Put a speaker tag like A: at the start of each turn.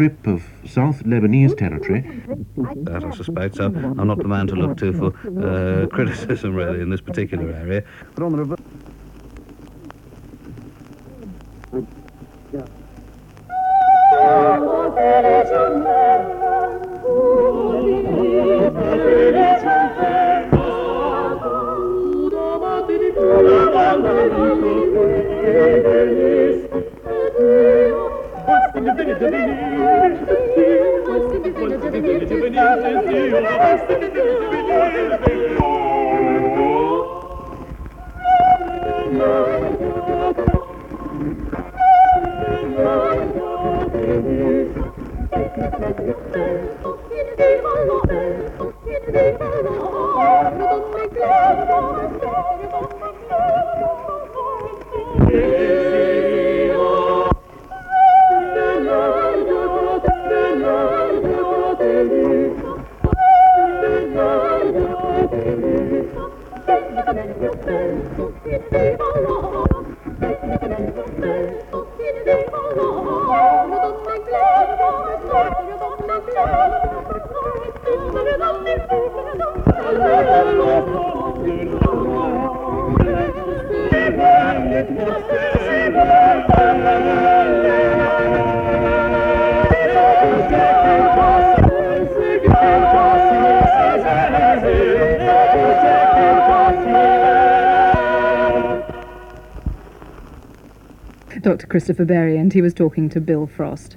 A: strip of South Lebanese territory.
B: That I suspect, so I'm not the man to look to for uh, criticism really in this particular area. But on the
C: Dr. Christopher Berry, and he was talking to Bill Frost.